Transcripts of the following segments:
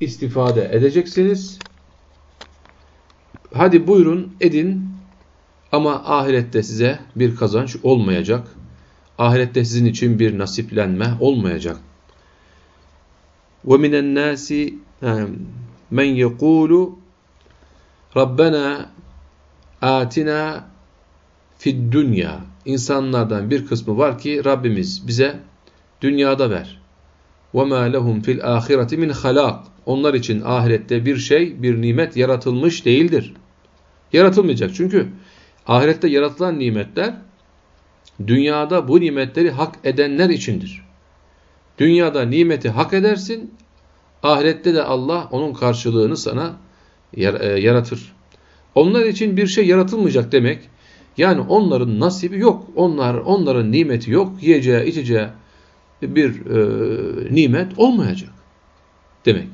istifade edeceksiniz. Hadi buyurun edin ama ahirette size bir kazanç olmayacak. Ahirette sizin için bir nasiplenme olmayacak. وَمِنَ النَّاسِ مَنْ يَقُولُ Rabbena atina fid dünya. İnsanlardan bir kısmı var ki Rabbimiz bize dünyada ver. وَمَا لَهُمْ fil الْآخِرَةِ min halak. onlar için ahirette bir şey, bir nimet yaratılmış değildir. Yaratılmayacak çünkü ahirette yaratılan nimetler dünyada bu nimetleri hak edenler içindir. Dünyada nimeti hak edersin, ahirette de Allah onun karşılığını sana e, yaratır. Onlar için bir şey yaratılmayacak demek, yani onların nasibi yok, onlar onların nimeti yok, yiyeceği, içeceği bir e, nimet olmayacak demek.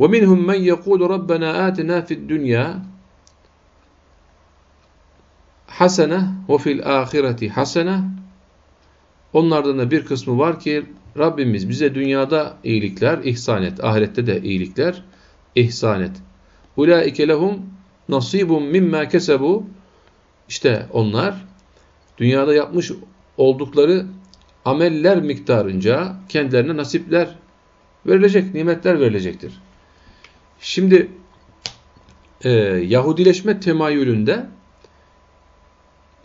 وَمِنْهُمْ مَنْ يَقُولُ رَبَّنَا آتِنَا فِي الدُّنْيَا hasene ve fil ahireti hasene Onlardan da bir kısmı var ki Rabbimiz bize dünyada iyilikler ihsan et, ahirette de iyilikler ihsan et. Ulaike lehum nasibun mimma kesebu işte onlar dünyada yapmış oldukları ameller miktarınca kendilerine nasipler verilecek, nimetler verilecektir. Şimdi e, Yahudileşme temayülünde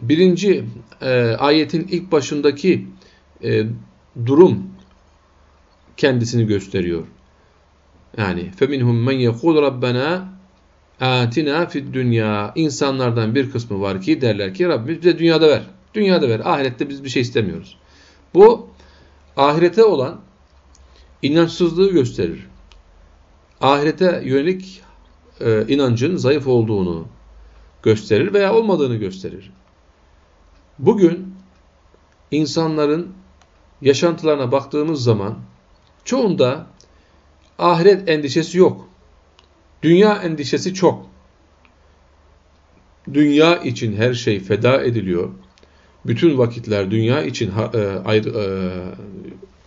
birinci e, ayetin ilk başındaki e, durum kendisini gösteriyor. Yani feminhum men yekul rabbena atina fid dünya. İnsanlardan bir kısmı var ki derler ki Rabbimiz bize dünyada ver. Dünyada ver. Ahirette biz bir şey istemiyoruz. Bu ahirete olan inançsızlığı gösterir. Ahirete yönelik e, inancın zayıf olduğunu gösterir veya olmadığını gösterir. Bugün insanların yaşantılarına baktığımız zaman çoğunda ahiret endişesi yok. Dünya endişesi çok. Dünya için her şey feda ediliyor. Bütün vakitler dünya için e, e,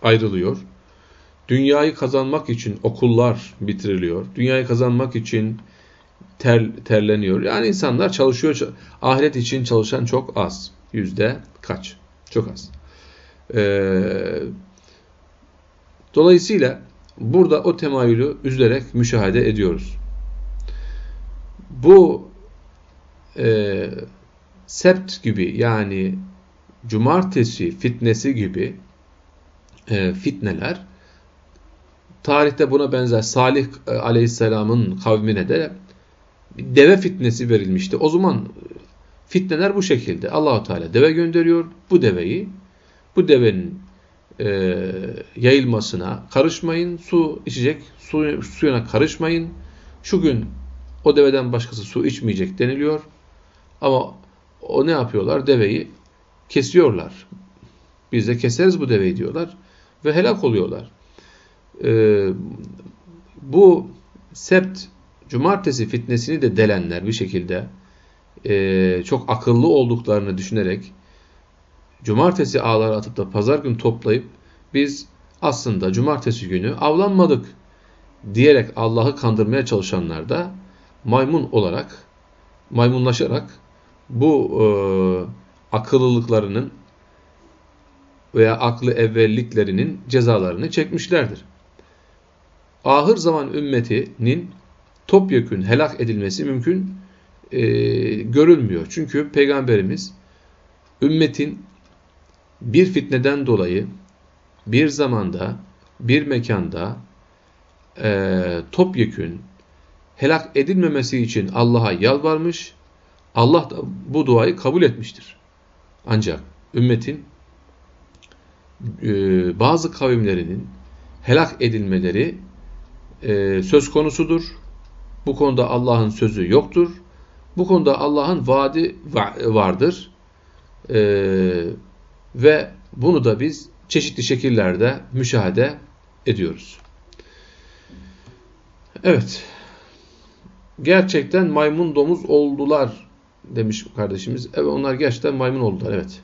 ayrılıyor. Dünyayı kazanmak için okullar bitiriliyor. Dünyayı kazanmak için ter, terleniyor. Yani insanlar çalışıyor. Ahiret için çalışan çok az. Yüzde kaç? Çok az. Ee, dolayısıyla burada o temayülü üzülerek müşahede ediyoruz. Bu e, sept gibi yani cumartesi fitnesi gibi e, fitneler tarihte buna benzer Salih e, aleyhisselamın kavmine de deve fitnesi verilmişti. O zaman Fitneler bu şekilde. Allahu Teala deve gönderiyor. Bu deveyi, bu devenin e, yayılmasına karışmayın. Su içecek, su, suyuna karışmayın. Şu gün o deveden başkası su içmeyecek deniliyor. Ama o ne yapıyorlar? Deveyi kesiyorlar. Biz de keseriz bu deveyi diyorlar. Ve helak oluyorlar. Ee, bu sept, cumartesi fitnesini de delenler bir şekilde e, çok akıllı olduklarını düşünerek cumartesi ağları atıp da pazar günü toplayıp biz aslında cumartesi günü avlanmadık diyerek Allah'ı kandırmaya çalışanlar da maymun olarak, maymunlaşarak bu e, akıllılıklarının veya aklı evvelliklerinin cezalarını çekmişlerdir. Ahır zaman ümmetinin topyekün helak edilmesi mümkün e, görülmüyor. Çünkü Peygamberimiz ümmetin bir fitneden dolayı bir zamanda, bir mekanda e, topyekün helak edilmemesi için Allah'a yalvarmış, Allah da bu duayı kabul etmiştir. Ancak ümmetin e, bazı kavimlerinin helak edilmeleri e, söz konusudur. Bu konuda Allah'ın sözü yoktur. Bu konuda Allah'ın vaadi vardır. Ee, ve bunu da biz çeşitli şekillerde müşahede ediyoruz. Evet. Gerçekten maymun domuz oldular demiş kardeşimiz. Evet onlar gerçekten maymun oldular. Evet.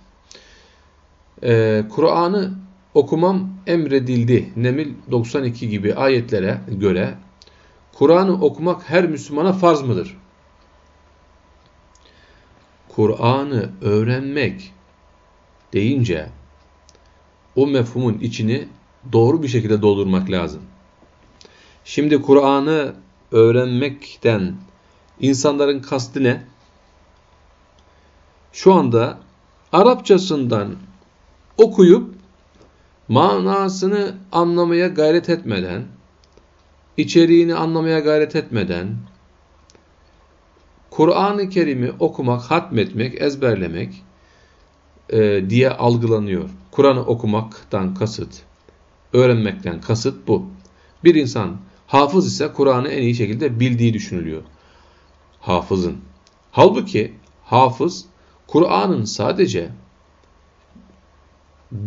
Ee, Kur'an'ı okumam emredildi. Nemil 92 gibi ayetlere göre Kur'an'ı okumak her Müslümana farz mıdır? Kur'an'ı öğrenmek deyince o mefhumun içini doğru bir şekilde doldurmak lazım. Şimdi Kur'an'ı öğrenmekten insanların kastı ne? Şu anda Arapçasından okuyup manasını anlamaya gayret etmeden, içeriğini anlamaya gayret etmeden, Kur'an-ı Kerim'i okumak, hatmetmek, ezberlemek e, diye algılanıyor. Kur'an'ı okumaktan kasıt, öğrenmekten kasıt bu. Bir insan hafız ise Kur'an'ı en iyi şekilde bildiği düşünülüyor. Hafızın. Halbuki hafız Kur'an'ın sadece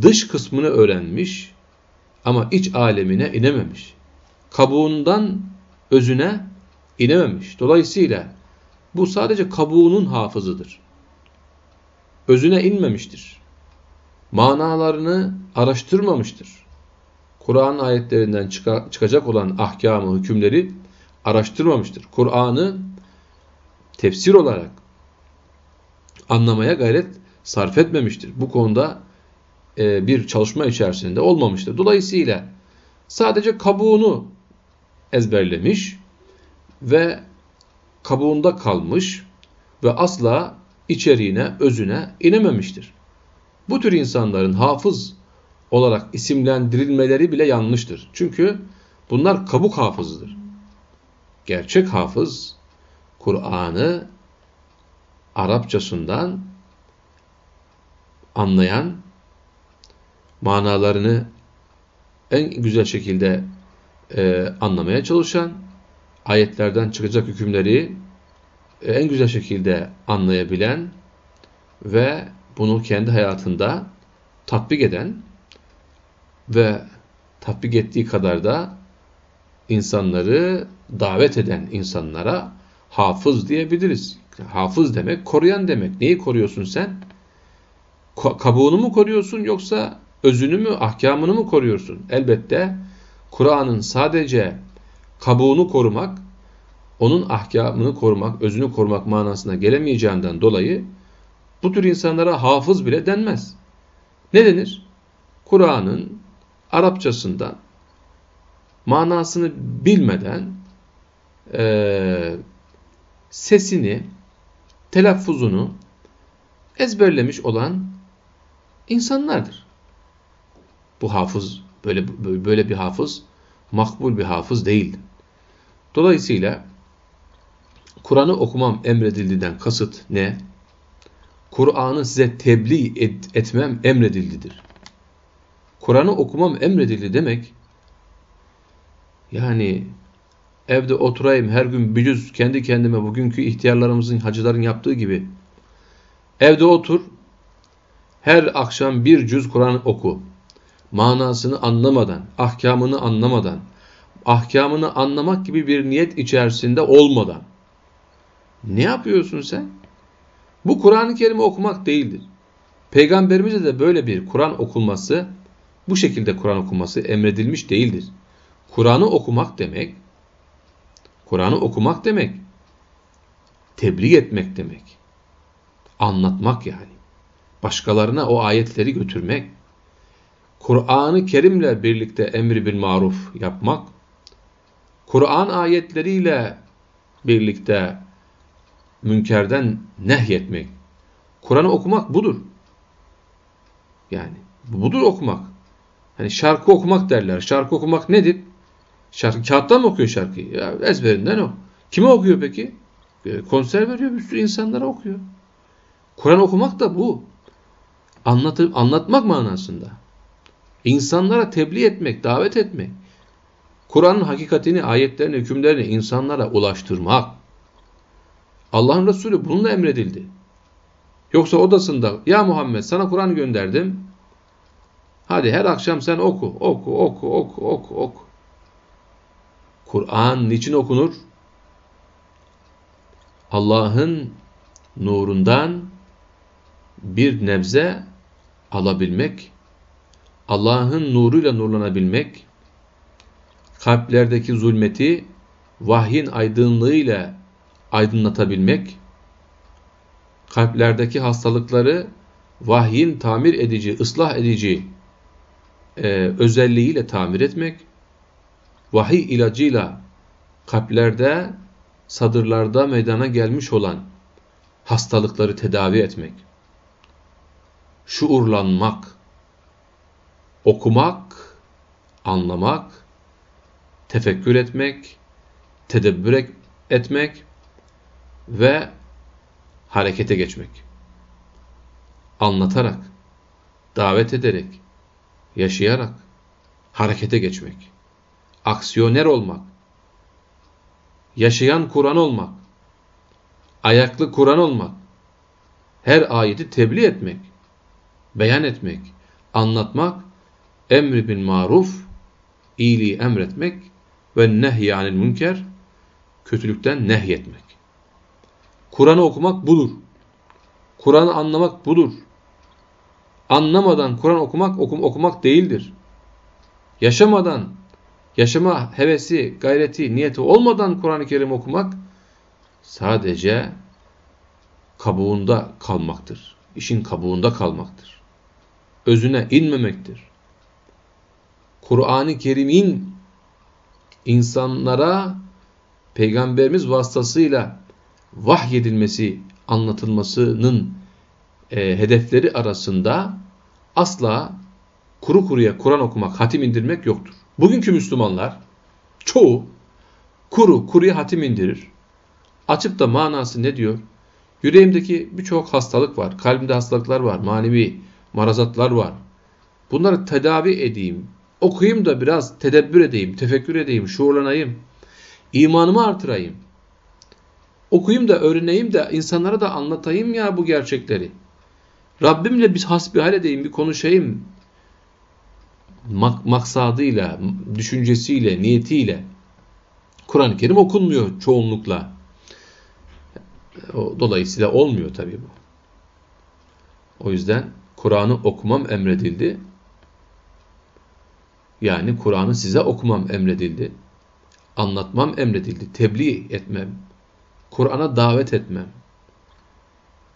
dış kısmını öğrenmiş ama iç alemine inememiş. Kabuğundan özüne inememiş. Dolayısıyla bu sadece kabuğunun hafızıdır. Özüne inmemiştir. Manalarını araştırmamıştır. Kur'an ayetlerinden çıkacak olan ahkamı, hükümleri araştırmamıştır. Kur'an'ı tefsir olarak anlamaya gayret sarf etmemiştir. Bu konuda e, bir çalışma içerisinde olmamıştır. Dolayısıyla sadece kabuğunu ezberlemiş ve kabuğunda kalmış ve asla içeriğine, özüne inememiştir. Bu tür insanların hafız olarak isimlendirilmeleri bile yanlıştır. Çünkü bunlar kabuk hafızıdır. Gerçek hafız, Kur'an'ı Arapçasından anlayan, manalarını en güzel şekilde e, anlamaya çalışan, ayetlerden çıkacak hükümleri e, en güzel şekilde anlayabilen ve bunu kendi hayatında tatbik eden ve tatbik ettiği kadar da insanları davet eden insanlara hafız diyebiliriz. Hafız demek koruyan demek. Neyi koruyorsun sen? Kabuğunu mu koruyorsun yoksa özünü mü, ahkamını mı koruyorsun? Elbette Kur'an'ın sadece kabuğunu korumak, onun ahkamını korumak, özünü korumak manasına gelemeyeceğinden dolayı bu tür insanlara hafız bile denmez. Ne denir? Kur'an'ın Arapçasından manasını bilmeden e, sesini, telaffuzunu ezberlemiş olan insanlardır. Bu hafız, böyle, böyle bir hafız, makbul bir hafız değil. Dolayısıyla Kur'an'ı okumam emredildiden kasıt ne? Kur'an'ı size tebliğ et, etmem emredildidir. Kur'an'ı okumam emredildi demek, yani evde oturayım her gün bir cüz kendi kendime bugünkü ihtiyarlarımızın, hacıların yaptığı gibi evde otur, her akşam bir cüz Kur'an oku. Manasını anlamadan, ahkamını anlamadan, ahkamını anlamak gibi bir niyet içerisinde olmadan. Ne yapıyorsun sen? Bu Kur'an-ı Kerim'i okumak değildir. Peygamberimize de böyle bir Kur'an okunması, bu şekilde Kur'an okunması emredilmiş değildir. Kur'an'ı okumak demek, Kur'an'ı okumak demek, tebliğ etmek demek, anlatmak yani. Başkalarına o ayetleri götürmek, Kur'an-ı Kerim'le birlikte emri bil maruf yapmak, Kur'an ayetleriyle birlikte münkerden nehyetmek. Kur'an'ı okumak budur. Yani budur okumak. Hani şarkı okumak derler. Şarkı okumak nedir? Şarkı, kağıttan mı okuyor şarkıyı? Ya, ezberinden o. Kime okuyor peki? E, konser veriyor bir sürü insanlara okuyor. Kur'an okumak da bu. Anlatıp, anlatmak manasında. İnsanlara tebliğ etmek, davet etmek. Kur'an'ın hakikatini, ayetlerini, hükümlerini insanlara ulaştırmak. Allah'ın Resulü bununla emredildi. Yoksa odasında ya Muhammed sana Kur'an gönderdim. Hadi her akşam sen oku, oku, oku, oku, oku, oku. Kur'an niçin okunur? Allah'ın nurundan bir nebze alabilmek, Allah'ın nuruyla nurlanabilmek, kalplerdeki zulmeti vahyin aydınlığıyla aydınlatabilmek, kalplerdeki hastalıkları vahyin tamir edici, ıslah edici e, özelliğiyle tamir etmek, vahiy ilacıyla kalplerde, sadırlarda meydana gelmiş olan hastalıkları tedavi etmek, şuurlanmak, okumak, anlamak, tefekkür etmek, tedebbür etmek ve harekete geçmek. Anlatarak, davet ederek, yaşayarak harekete geçmek. Aksiyoner olmak. Yaşayan Kur'an olmak. Ayaklı Kur'an olmak. Her ayeti tebliğ etmek. Beyan etmek. Anlatmak. Emri bin maruf. iyiliği emretmek. Ve nehyanil münker. Kötülükten nehyetmek. Kur'an'ı okumak budur. Kur'an'ı anlamak budur. Anlamadan Kur'an okumak okum, okumak değildir. Yaşamadan, yaşama hevesi, gayreti, niyeti olmadan Kur'an-ı Kerim okumak sadece kabuğunda kalmaktır. İşin kabuğunda kalmaktır. Özüne inmemektir. Kur'an-ı Kerim'in insanlara Peygamberimiz vasıtasıyla vahyedilmesi, anlatılmasının e, hedefleri arasında asla kuru kuruya Kur'an okumak, hatim indirmek yoktur. Bugünkü Müslümanlar çoğu kuru kuruya hatim indirir. Açıp da manası ne diyor? Yüreğimdeki birçok hastalık var, kalbimde hastalıklar var, manevi marazatlar var. Bunları tedavi edeyim, okuyayım da biraz tedebbür edeyim, tefekkür edeyim, şuurlanayım, imanımı artırayım. Okuyayım da öğreneyim de insanlara da anlatayım ya bu gerçekleri. Rabbimle bir hasbihal edeyim, bir konuşayım. Mak maksadıyla, düşüncesiyle, niyetiyle. Kur'an-ı Kerim okunmuyor çoğunlukla. Dolayısıyla olmuyor tabii bu. O yüzden Kur'an'ı okumam emredildi. Yani Kur'an'ı size okumam emredildi. Anlatmam emredildi. Tebliğ etmem. Kur'an'a davet etmem.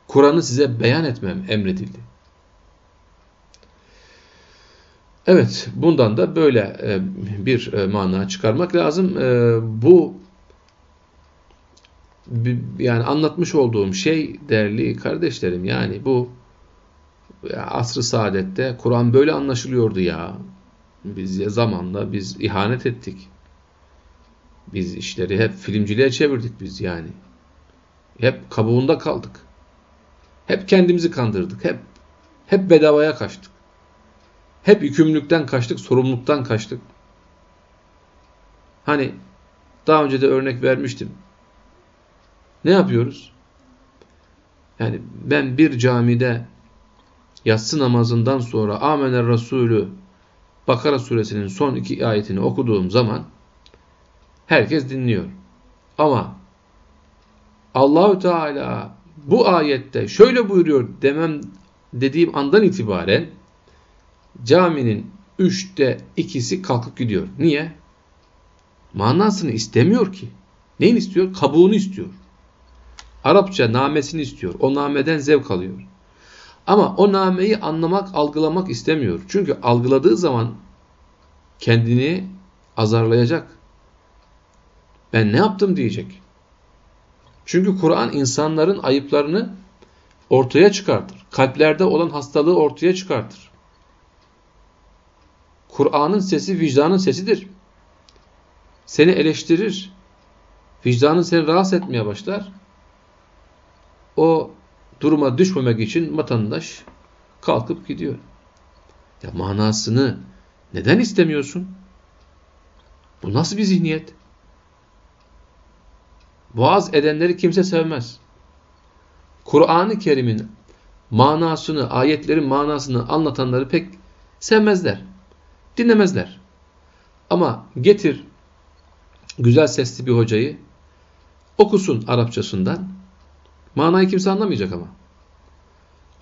Kur'an'ı size beyan etmem emredildi. Evet, bundan da böyle e, bir e, mana çıkarmak lazım. E, bu yani anlatmış olduğum şey değerli kardeşlerim yani bu asr-ı saadette Kur'an böyle anlaşılıyordu ya. Biz zamanla biz ihanet ettik. Biz işleri hep filmciliğe çevirdik biz yani. Hep kabuğunda kaldık. Hep kendimizi kandırdık. Hep hep bedavaya kaçtık. Hep yükümlülükten kaçtık, sorumluluktan kaçtık. Hani daha önce de örnek vermiştim. Ne yapıyoruz? Yani ben bir camide yatsı namazından sonra Amener Resulü Bakara suresinin son iki ayetini okuduğum zaman herkes dinliyor. Ama Allahü Teala bu ayette şöyle buyuruyor demem dediğim andan itibaren caminin üçte ikisi kalkıp gidiyor. Niye? Manasını istemiyor ki. Neyin istiyor? Kabuğunu istiyor. Arapça namesini istiyor. O nameden zevk alıyor. Ama o nameyi anlamak, algılamak istemiyor. Çünkü algıladığı zaman kendini azarlayacak. Ben ne yaptım diyecek. Çünkü Kur'an insanların ayıplarını ortaya çıkartır. Kalplerde olan hastalığı ortaya çıkartır. Kur'an'ın sesi vicdanın sesidir. Seni eleştirir. Vicdanın seni rahatsız etmeye başlar. O duruma düşmemek için vatandaş kalkıp gidiyor. Ya manasını neden istemiyorsun? Bu nasıl bir zihniyet? Vaaz edenleri kimse sevmez. Kur'an-ı Kerim'in manasını, ayetlerin manasını anlatanları pek sevmezler. Dinlemezler. Ama getir güzel sesli bir hocayı okusun Arapçasından. Manayı kimse anlamayacak ama.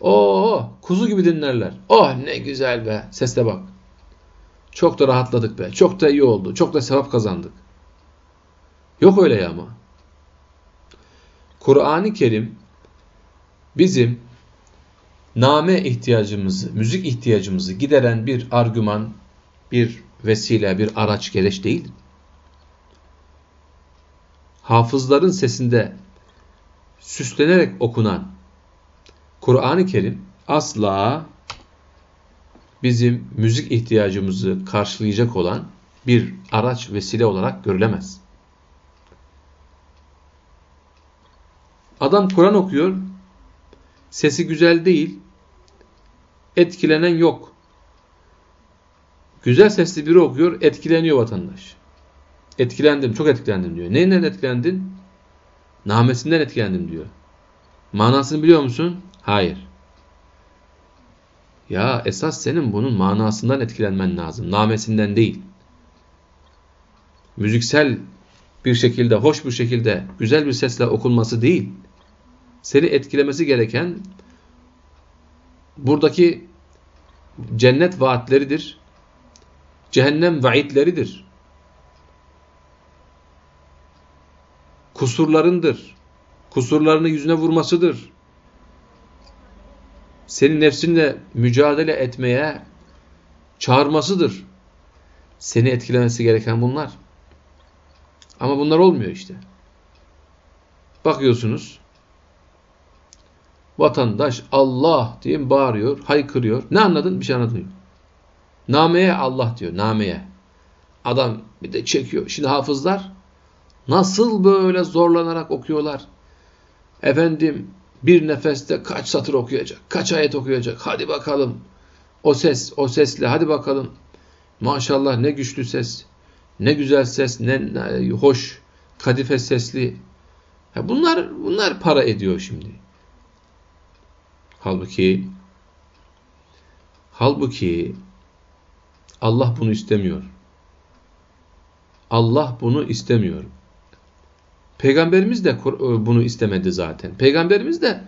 Oo, kuzu gibi dinlerler. Oh ne güzel be. Sesle bak. Çok da rahatladık be. Çok da iyi oldu. Çok da sevap kazandık. Yok öyle ya ama. Kur'an-ı Kerim bizim name ihtiyacımızı, müzik ihtiyacımızı gideren bir argüman, bir vesile, bir araç, gereç değil. Hafızların sesinde süslenerek okunan Kur'an-ı Kerim asla bizim müzik ihtiyacımızı karşılayacak olan bir araç, vesile olarak görülemez. Adam Kur'an okuyor, sesi güzel değil, etkilenen yok. Güzel sesli biri okuyor, etkileniyor vatandaş. Etkilendim, çok etkilendim diyor. Neyinden etkilendin? Namesinden etkilendim diyor. Manasını biliyor musun? Hayır. Ya esas senin bunun manasından etkilenmen lazım. Namesinden değil. Müziksel bir şekilde, hoş bir şekilde, güzel bir sesle okunması değil. Seni etkilemesi gereken buradaki cennet vaatleridir. Cehennem vaitleridir. Kusurlarındır. Kusurlarını yüzüne vurmasıdır senin nefsinle mücadele etmeye çağırmasıdır. Seni etkilemesi gereken bunlar. Ama bunlar olmuyor işte. Bakıyorsunuz, vatandaş Allah diye bağırıyor, haykırıyor. Ne anladın? Bir şey anladın mı? Nameye Allah diyor, nameye. Adam bir de çekiyor. Şimdi hafızlar nasıl böyle zorlanarak okuyorlar. Efendim bir nefeste kaç satır okuyacak, kaç ayet okuyacak. Hadi bakalım. O ses, o sesle hadi bakalım. Maşallah ne güçlü ses, ne güzel ses, ne, hoş, kadife sesli. Bunlar bunlar para ediyor şimdi. Halbuki halbuki Allah bunu istemiyor. Allah bunu istemiyor. Peygamberimiz de e, bunu istemedi zaten. Peygamberimiz de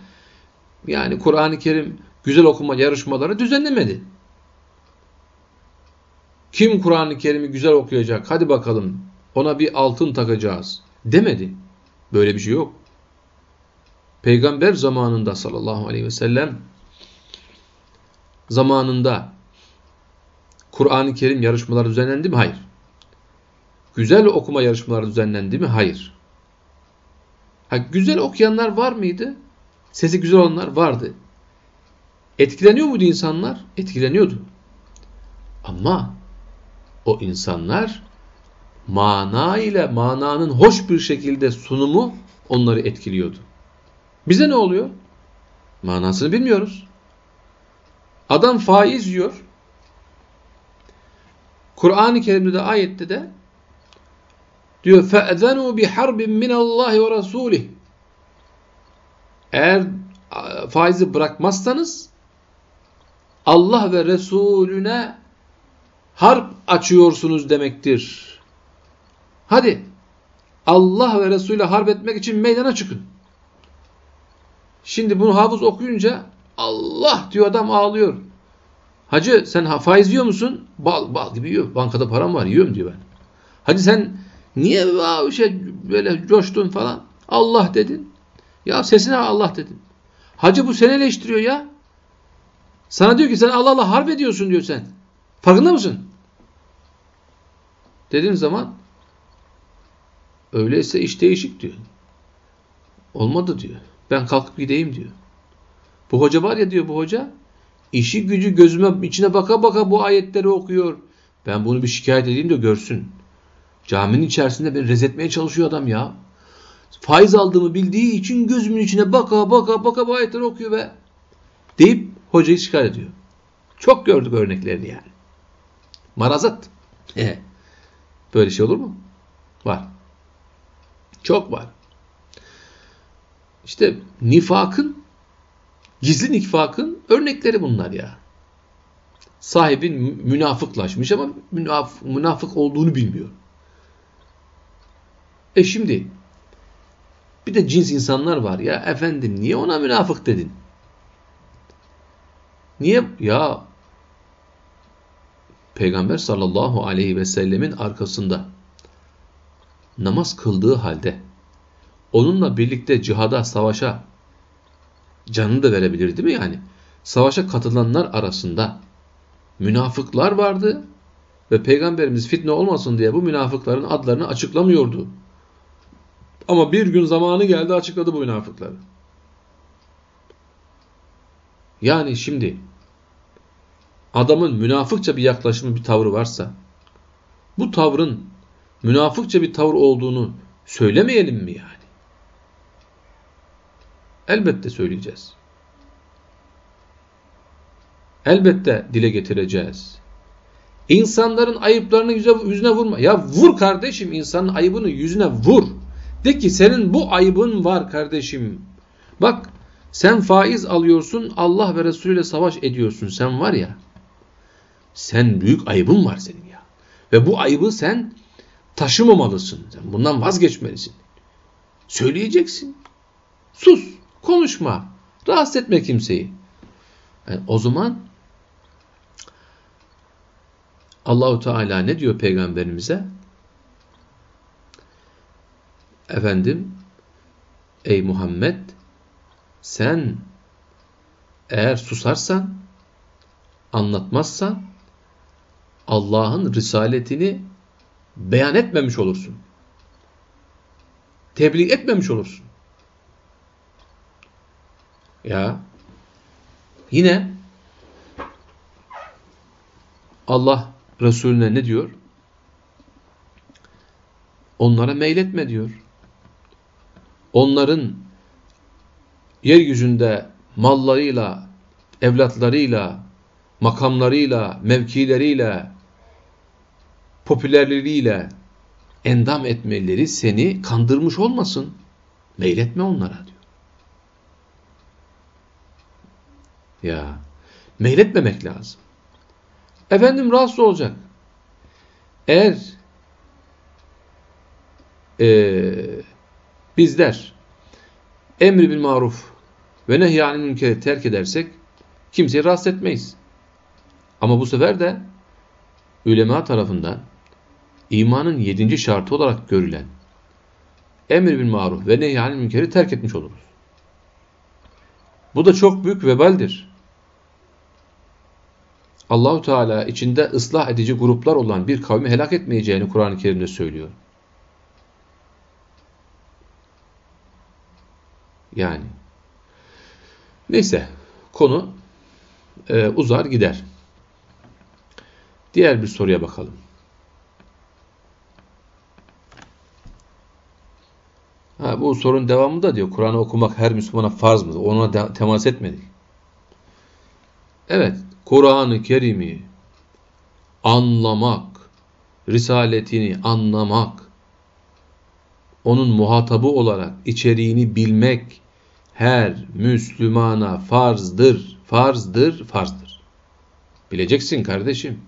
yani Kur'an-ı Kerim güzel okuma yarışmaları düzenlemedi. Kim Kur'an-ı Kerim'i güzel okuyacak? Hadi bakalım ona bir altın takacağız demedi. Böyle bir şey yok. Peygamber zamanında sallallahu aleyhi ve sellem zamanında Kur'an-ı Kerim yarışmaları düzenlendi mi? Hayır. Güzel okuma yarışmaları düzenlendi mi? Hayır. Ha, güzel okuyanlar var mıydı? Sesi güzel olanlar vardı. Etkileniyor muydu insanlar? Etkileniyordu. Ama o insanlar mana ile mananın hoş bir şekilde sunumu onları etkiliyordu. Bize ne oluyor? Manasını bilmiyoruz. Adam faiz yiyor. Kur'an-ı Kerim'de de ayette de diyor fe'zenu bi harbin min Allah ve rasulih. Eğer faizi bırakmazsanız Allah ve Resulüne harp açıyorsunuz demektir. Hadi Allah ve Resulüyle harp etmek için meydana çıkın. Şimdi bunu hafız okuyunca Allah diyor adam ağlıyor. Hacı sen faiz yiyor musun? Bal bal gibi yiyor. Bankada param var yiyorum diyor ben. Hacı sen Niye şey böyle coştun falan? Allah dedin. Ya sesine Allah dedin. Hacı bu seni eleştiriyor ya. Sana diyor ki sen Allah'la harp ediyorsun diyor sen. Farkında mısın? Dediğin zaman öyleyse iş değişik diyor. Olmadı diyor. Ben kalkıp gideyim diyor. Bu hoca var ya diyor bu hoca işi gücü gözüme içine baka baka bu ayetleri okuyor. Ben bunu bir şikayet edeyim de görsün. Caminin içerisinde beni rezetmeye çalışıyor adam ya. Faiz aldığımı bildiği için gözümün içine baka baka baka bu ayetleri okuyor ve deyip hocayı şikayet ediyor. Çok gördük örneklerini yani. Marazat. E, böyle şey olur mu? Var. Çok var. İşte nifakın, gizli nifakın örnekleri bunlar ya. Sahibin münafıklaşmış ama münaf münafık olduğunu bilmiyor. E şimdi bir de cins insanlar var ya efendim niye ona münafık dedin? Niye? Ya Peygamber sallallahu aleyhi ve sellemin arkasında namaz kıldığı halde onunla birlikte cihada, savaşa canını da verebilir değil mi yani? Savaşa katılanlar arasında münafıklar vardı ve Peygamberimiz fitne olmasın diye bu münafıkların adlarını açıklamıyordu. Ama bir gün zamanı geldi açıkladı bu münafıkları. Yani şimdi adamın münafıkça bir yaklaşımı, bir tavrı varsa bu tavrın münafıkça bir tavır olduğunu söylemeyelim mi yani? Elbette söyleyeceğiz. Elbette dile getireceğiz. İnsanların ayıplarını yüzüne vurma. Ya vur kardeşim insanın ayıbını yüzüne vur. De ki senin bu ayıbın var kardeşim. Bak sen faiz alıyorsun Allah ve Resulü ile savaş ediyorsun. Sen var ya sen büyük ayıbın var senin ya. Ve bu ayıbı sen taşımamalısın. Sen bundan vazgeçmelisin. Söyleyeceksin. Sus. Konuşma. Rahatsız etme kimseyi. Yani o zaman Allahu Teala ne diyor peygamberimize? Efendim ey Muhammed sen eğer susarsan anlatmazsan Allah'ın risaletini beyan etmemiş olursun. Tebliğ etmemiş olursun. Ya yine Allah Resulüne ne diyor? Onlara meyletme diyor. Onların yeryüzünde mallarıyla, evlatlarıyla, makamlarıyla, mevkileriyle, popülerliğiyle endam etmeleri seni kandırmış olmasın. Meyletme onlara diyor. Ya meyletmemek lazım. Efendim rahatsız olacak. Eğer e, bizler emri bil maruf ve nehyanil münkeri terk edersek kimseyi rahatsız etmeyiz. Ama bu sefer de ulema tarafından imanın yedinci şartı olarak görülen emir bil maruf ve nehyanil münkeri terk etmiş oluruz. Bu da çok büyük vebaldir. Allahu Teala içinde ıslah edici gruplar olan bir kavmi helak etmeyeceğini Kur'an-ı Kerim'de söylüyor. Yani neyse konu e, uzar gider. Diğer bir soruya bakalım. Ha, bu sorunun devamında diyor Kur'an'ı okumak her Müslümana farz mı? Ona temas etmedik. Evet, Kur'an-ı Kerim'i anlamak, risaletini anlamak, onun muhatabı olarak içeriğini bilmek her Müslümana farzdır, farzdır, farzdır. Bileceksin kardeşim.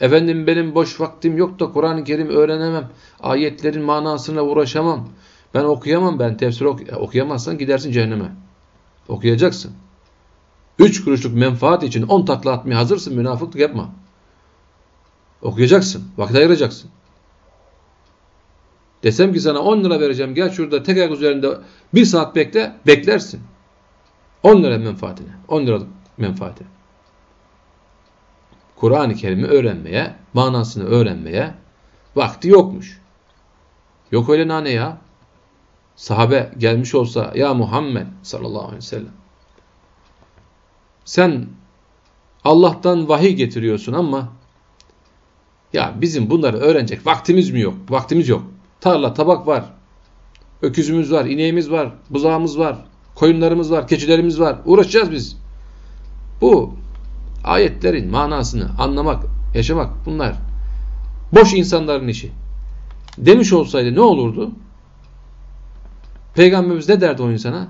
Efendim benim boş vaktim yok da Kur'an-ı Kerim öğrenemem. Ayetlerin manasına uğraşamam. Ben okuyamam ben tefsir ok okuyamazsan gidersin cehenneme. Okuyacaksın. Üç kuruşluk menfaat için on takla atmaya hazırsın münafıklık yapma. Okuyacaksın. Vakit ayıracaksın. Desem ki sana 10 lira vereceğim gel şurada tek ayak üzerinde bir saat bekle beklersin. 10 lira menfaatine. 10 liralık menfaati. Kur'an-ı Kerim'i öğrenmeye, manasını öğrenmeye vakti yokmuş. Yok öyle nane ya. Sahabe gelmiş olsa ya Muhammed sallallahu aleyhi ve sellem sen Allah'tan vahiy getiriyorsun ama ya bizim bunları öğrenecek vaktimiz mi yok? Vaktimiz yok. Tarla, tabak var. Öküzümüz var, ineğimiz var, buzağımız var, koyunlarımız var, keçilerimiz var. Uğraşacağız biz. Bu ayetlerin manasını anlamak, yaşamak bunlar boş insanların işi. Demiş olsaydı ne olurdu? Peygamberimiz ne derdi o insana?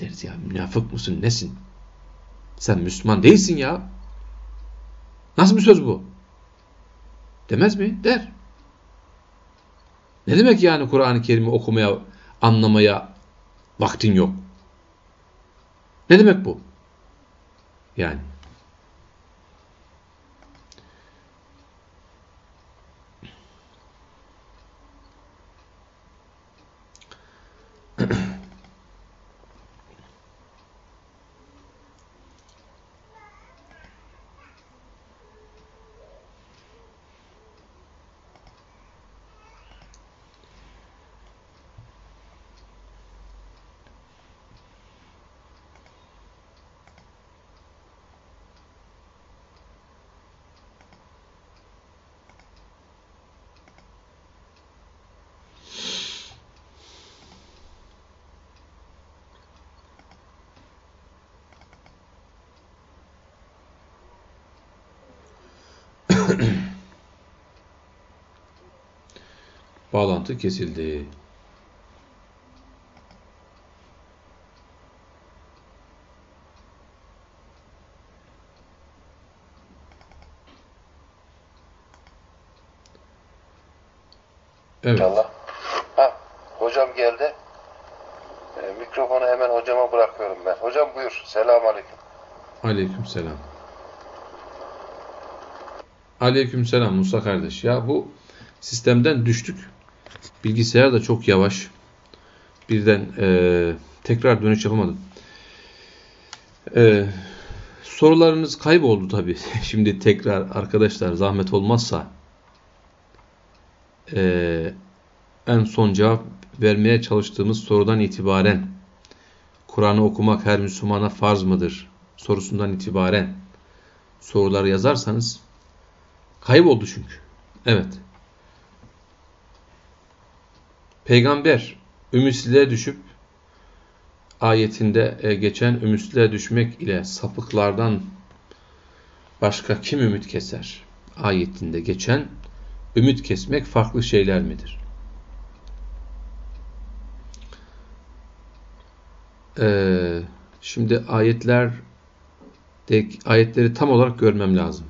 Deriz ya münafık mısın nesin? Sen Müslüman değilsin ya. Nasıl bir söz bu? Demez mi? Der. Ne demek yani Kur'an-ı Kerim'i okumaya, anlamaya vaktin yok? Ne demek bu? Yani. Bağlantı kesildi. Evet. İnşallah. Ha, hocam geldi. E, mikrofonu hemen hocama bırakıyorum ben. Hocam buyur. Selamun aleyküm. Aleyküm selam. Aleyküm selam Musa kardeş. Ya bu sistemden düştük. Bilgisayar da çok yavaş. Birden e, tekrar dönüş yapamadım. E, sorularınız kayboldu tabii. Şimdi tekrar arkadaşlar zahmet olmazsa e, en son cevap vermeye çalıştığımız sorudan itibaren Kur'an'ı okumak her Müslümana farz mıdır? sorusundan itibaren sorular yazarsanız kayboldu çünkü. Evet. Peygamber ümitsizliğe düşüp ayetinde e, geçen ümitsizliğe düşmek ile sapıklardan başka kim ümit keser? Ayetinde geçen ümit kesmek farklı şeyler midir? Ee, şimdi ayetler ayetleri tam olarak görmem lazım.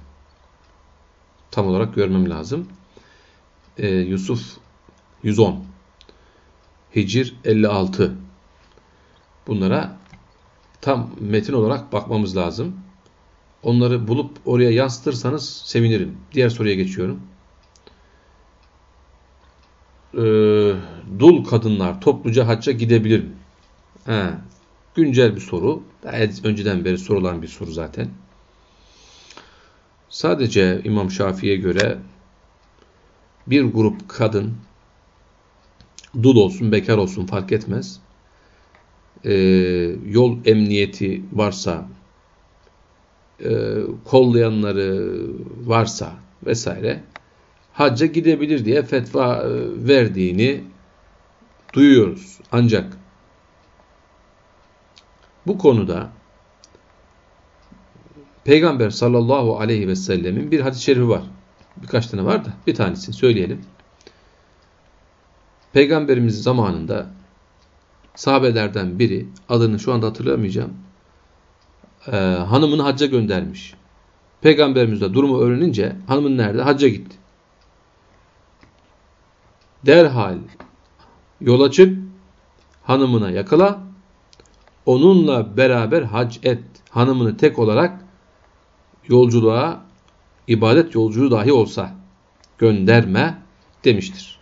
Tam olarak görmem lazım. Ee, Yusuf 110 Hicr 56. Bunlara tam metin olarak bakmamız lazım. Onları bulup oraya yansıtırsanız sevinirim. Diğer soruya geçiyorum. Ee, dul kadınlar topluca hacca gidebilir mi? He, güncel bir soru. Daha önceden beri sorulan bir soru zaten. Sadece İmam Şafii'ye göre bir grup kadın dul olsun, bekar olsun fark etmez. Ee, yol emniyeti varsa, e, kollayanları varsa vesaire hacca gidebilir diye fetva e, verdiğini duyuyoruz. Ancak bu konuda Peygamber sallallahu aleyhi ve sellemin bir hadis-i şerifi var. Birkaç tane var da bir tanesini söyleyelim. Peygamberimiz zamanında sahabelerden biri, adını şu anda hatırlayamayacağım, e, hanımını hacca göndermiş. Peygamberimiz de durumu öğrenince hanımın nerede? Hacca gitti. Derhal yola çık, hanımına yakala, onunla beraber hac et. Hanımını tek olarak yolculuğa, ibadet yolculuğu dahi olsa gönderme demiştir.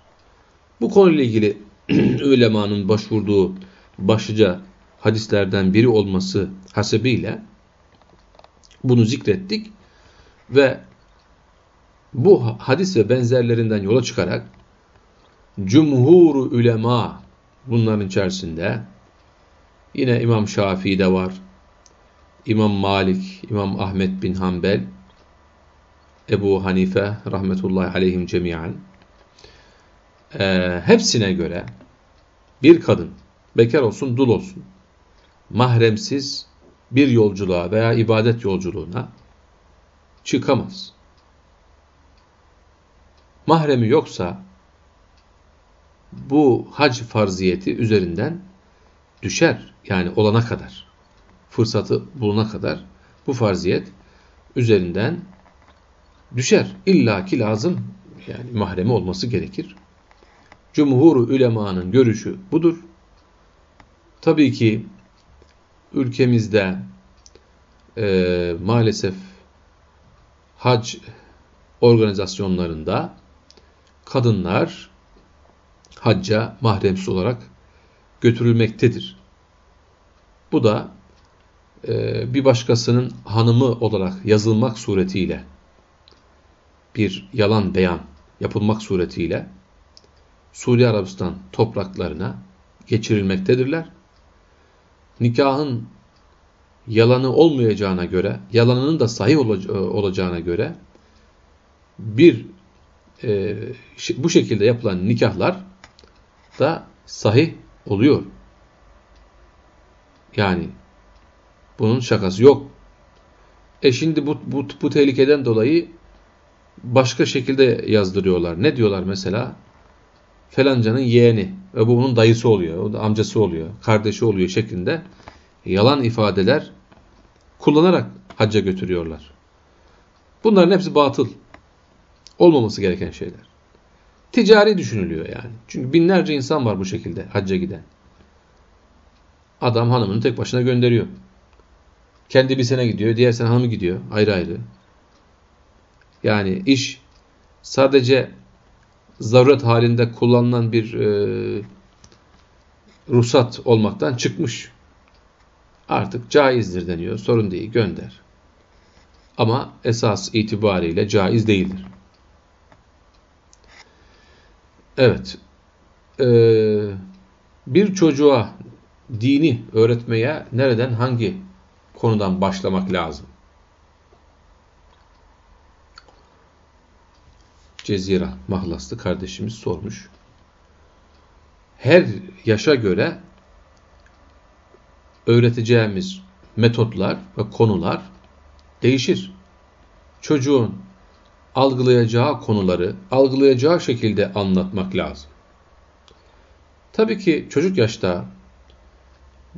Bu konuyla ilgili ulemanın başvurduğu başlıca hadislerden biri olması hasebiyle bunu zikrettik ve bu hadis ve benzerlerinden yola çıkarak cumhur ulema bunların içerisinde yine İmam Şafii de var, İmam Malik, İmam Ahmet bin Hanbel, Ebu Hanife rahmetullahi aleyhim cemiyen e, hepsine göre bir kadın, bekar olsun, dul olsun, mahremsiz bir yolculuğa veya ibadet yolculuğuna çıkamaz. Mahremi yoksa bu hac farziyeti üzerinden düşer. Yani olana kadar, fırsatı bulana kadar bu farziyet üzerinden düşer. İlla ki lazım yani mahremi olması gerekir. Cumhur ulemanın görüşü budur. Tabii ki ülkemizde e, maalesef hac organizasyonlarında kadınlar hacca mahremsiz olarak götürülmektedir. Bu da bir başkasının hanımı olarak yazılmak suretiyle bir yalan beyan yapılmak suretiyle Suudi Arabistan topraklarına geçirilmektedirler. Nikahın yalanı olmayacağına göre, yalanının da sahih olacağına göre bir e, bu şekilde yapılan nikahlar da sahih oluyor. Yani bunun şakası yok. E şimdi bu, bu, bu tehlikeden dolayı başka şekilde yazdırıyorlar. Ne diyorlar mesela? Felancanın yeğeni ve bu bunun dayısı oluyor, o da amcası oluyor, kardeşi oluyor şeklinde yalan ifadeler kullanarak hacca götürüyorlar. Bunların hepsi batıl. Olmaması gereken şeyler. Ticari düşünülüyor yani. Çünkü binlerce insan var bu şekilde hacca giden. Adam hanımını tek başına gönderiyor. Kendi bir sene gidiyor, diğer sene hanımı gidiyor. Ayrı ayrı. Yani iş sadece zaruret halinde kullanılan bir e, ruhsat olmaktan çıkmış. Artık caizdir deniyor. Sorun değil, gönder. Ama esas itibariyle caiz değildir. Evet. Ee, bir çocuğa dini öğretmeye nereden, hangi konudan başlamak lazım? Cezira mahlaslı kardeşimiz sormuş. Her yaşa göre öğreteceğimiz metotlar ve konular değişir. Çocuğun algılayacağı konuları algılayacağı şekilde anlatmak lazım. Tabii ki çocuk yaşta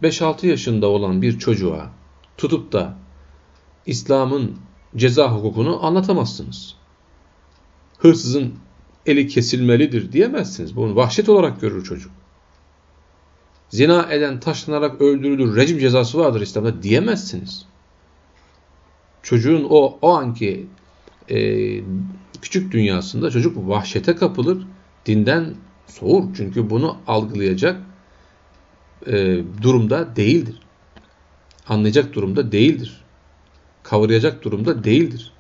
5-6 yaşında olan bir çocuğa tutup da İslam'ın ceza hukukunu anlatamazsınız. Hırsızın eli kesilmelidir diyemezsiniz. Bunu vahşet olarak görür çocuk. Zina eden taşlanarak öldürülür, rejim cezası vardır İslam'da diyemezsiniz. Çocuğun o, o anki e, küçük dünyasında çocuk vahşete kapılır, dinden soğur. Çünkü bunu algılayacak e, durumda değildir. Anlayacak durumda değildir. Kavrayacak durumda değildir.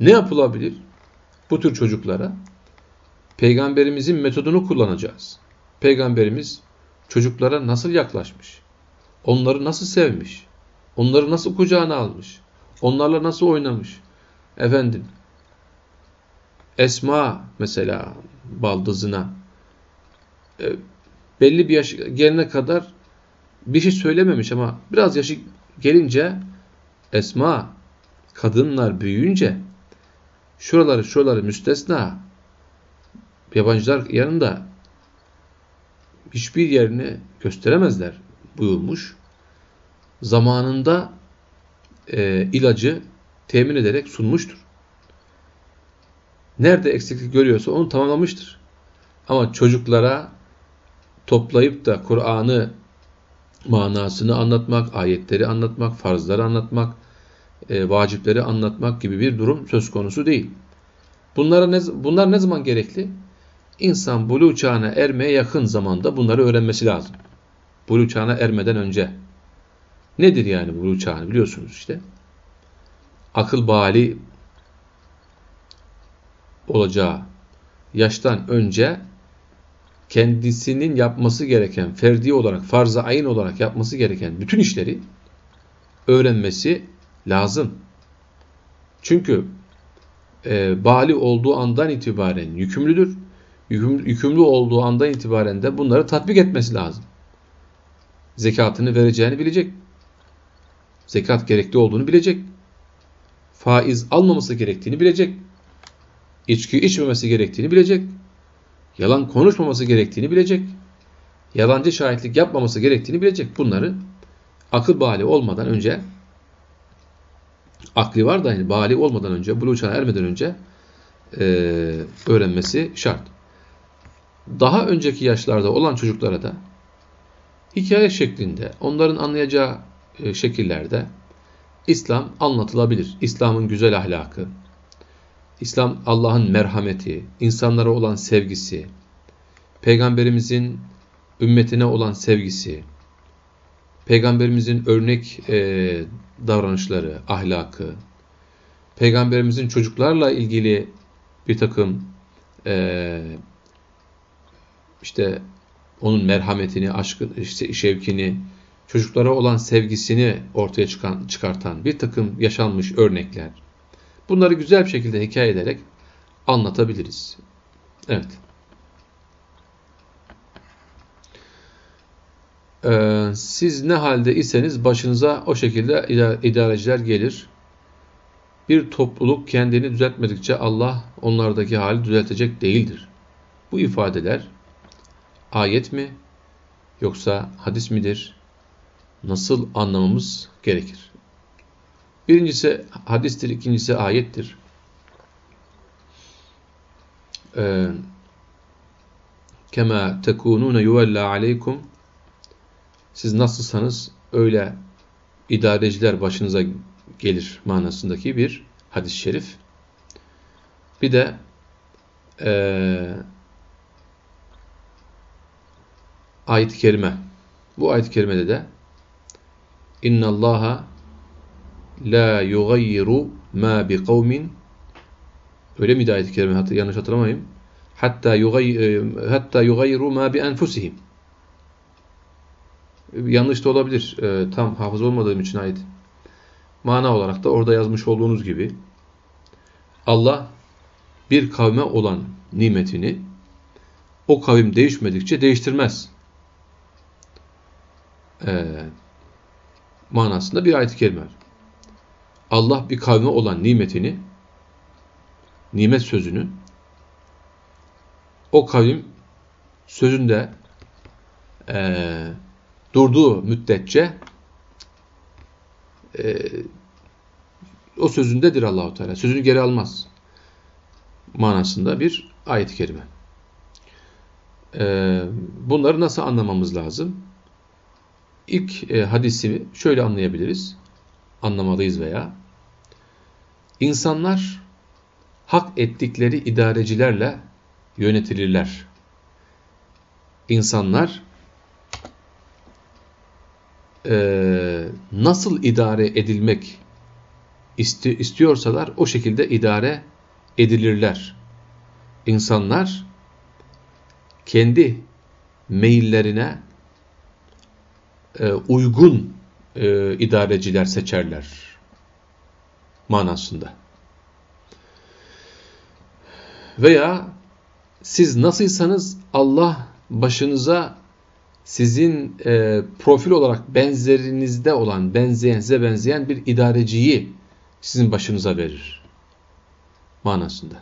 Ne yapılabilir? Bu tür çocuklara Peygamberimizin metodunu kullanacağız. Peygamberimiz çocuklara nasıl yaklaşmış? Onları nasıl sevmiş? Onları nasıl kucağına almış? Onlarla nasıl oynamış? Efendim, Esma mesela baldızına e, belli bir yaş gelene kadar bir şey söylememiş ama biraz yaşı gelince Esma kadınlar büyüyünce şuraları şuraları müstesna yabancılar yanında hiçbir yerini gösteremezler buyurmuş. Zamanında e, ilacı temin ederek sunmuştur. Nerede eksiklik görüyorsa onu tamamlamıştır. Ama çocuklara toplayıp da Kur'an'ı manasını anlatmak, ayetleri anlatmak, farzları anlatmak, e, vacipleri anlatmak gibi bir durum söz konusu değil. Bunlara ne, bunlar ne zaman gerekli? İnsan buluğ çağına ermeye yakın zamanda bunları öğrenmesi lazım. Buluğ çağına ermeden önce. Nedir yani buluğ çağını biliyorsunuz işte. Akıl bali olacağı yaştan önce kendisinin yapması gereken, ferdi olarak, farz-ı ayin olarak yapması gereken bütün işleri öğrenmesi lazım. Çünkü e, bali olduğu andan itibaren yükümlüdür. Yüküm, yükümlü olduğu andan itibaren de bunları tatbik etmesi lazım. Zekatını vereceğini bilecek. Zekat gerekli olduğunu bilecek. Faiz almaması gerektiğini bilecek. İçki içmemesi gerektiğini bilecek. Yalan konuşmaması gerektiğini bilecek. Yalancı şahitlik yapmaması gerektiğini bilecek. Bunları akıl bali olmadan önce akli var da yani bali olmadan önce, buluğ çağına ermeden önce e, öğrenmesi şart. Daha önceki yaşlarda olan çocuklara da hikaye şeklinde, onların anlayacağı e, şekillerde İslam anlatılabilir. İslam'ın güzel ahlakı, İslam Allah'ın merhameti, insanlara olan sevgisi, Peygamberimizin ümmetine olan sevgisi, Peygamberimizin örnek e, davranışları, ahlakı, Peygamberimizin çocuklarla ilgili bir takım e, işte onun merhametini, aşkı, işte şevkini, çocuklara olan sevgisini ortaya çıkan, çıkartan bir takım yaşanmış örnekler. Bunları güzel bir şekilde hikaye ederek anlatabiliriz. Evet. Ee, siz ne halde iseniz başınıza o şekilde idareciler gelir. Bir topluluk kendini düzeltmedikçe Allah onlardaki hali düzeltecek değildir. Bu ifadeler ayet mi yoksa hadis midir? Nasıl anlamamız gerekir? Birincisi hadistir, ikincisi ayettir. Ee, Kema tekunune yuvella aleykum siz nasılsanız öyle idareciler başınıza gelir manasındaki bir hadis-i şerif. Bir de e, ayet-i kerime. Bu ayet-i kerimede de İnna Allaha la yugayyiru ma bi kavmin öyle miydi ayet-i kerime? Hatta yanlış hatırlamayayım. Hatta yugayyiru hatta yugayyiru ma bi enfusihim yanlış da olabilir. E, tam hafız olmadığım için ait. Mana olarak da orada yazmış olduğunuz gibi Allah bir kavme olan nimetini o kavim değişmedikçe değiştirmez. E, manasında bir ayet-i kerime Allah bir kavme olan nimetini nimet sözünü o kavim sözünde eee durduğu müddetçe e, o sözündedir Allahu Teala. Sözünü geri almaz. Manasında bir ayet-i kerime. E, bunları nasıl anlamamız lazım? İlk e, hadisimi şöyle anlayabiliriz. Anlamalıyız veya. İnsanlar hak ettikleri idarecilerle yönetilirler. İnsanlar e, nasıl idare edilmek isti istiyorsalar o şekilde idare edilirler. İnsanlar kendi meyillerine e, uygun e, idareciler seçerler manasında. Veya siz nasılsanız Allah başınıza sizin e, profil olarak benzerinizde olan, benzeyen, size benzeyen bir idareciyi sizin başınıza verir. Manasında.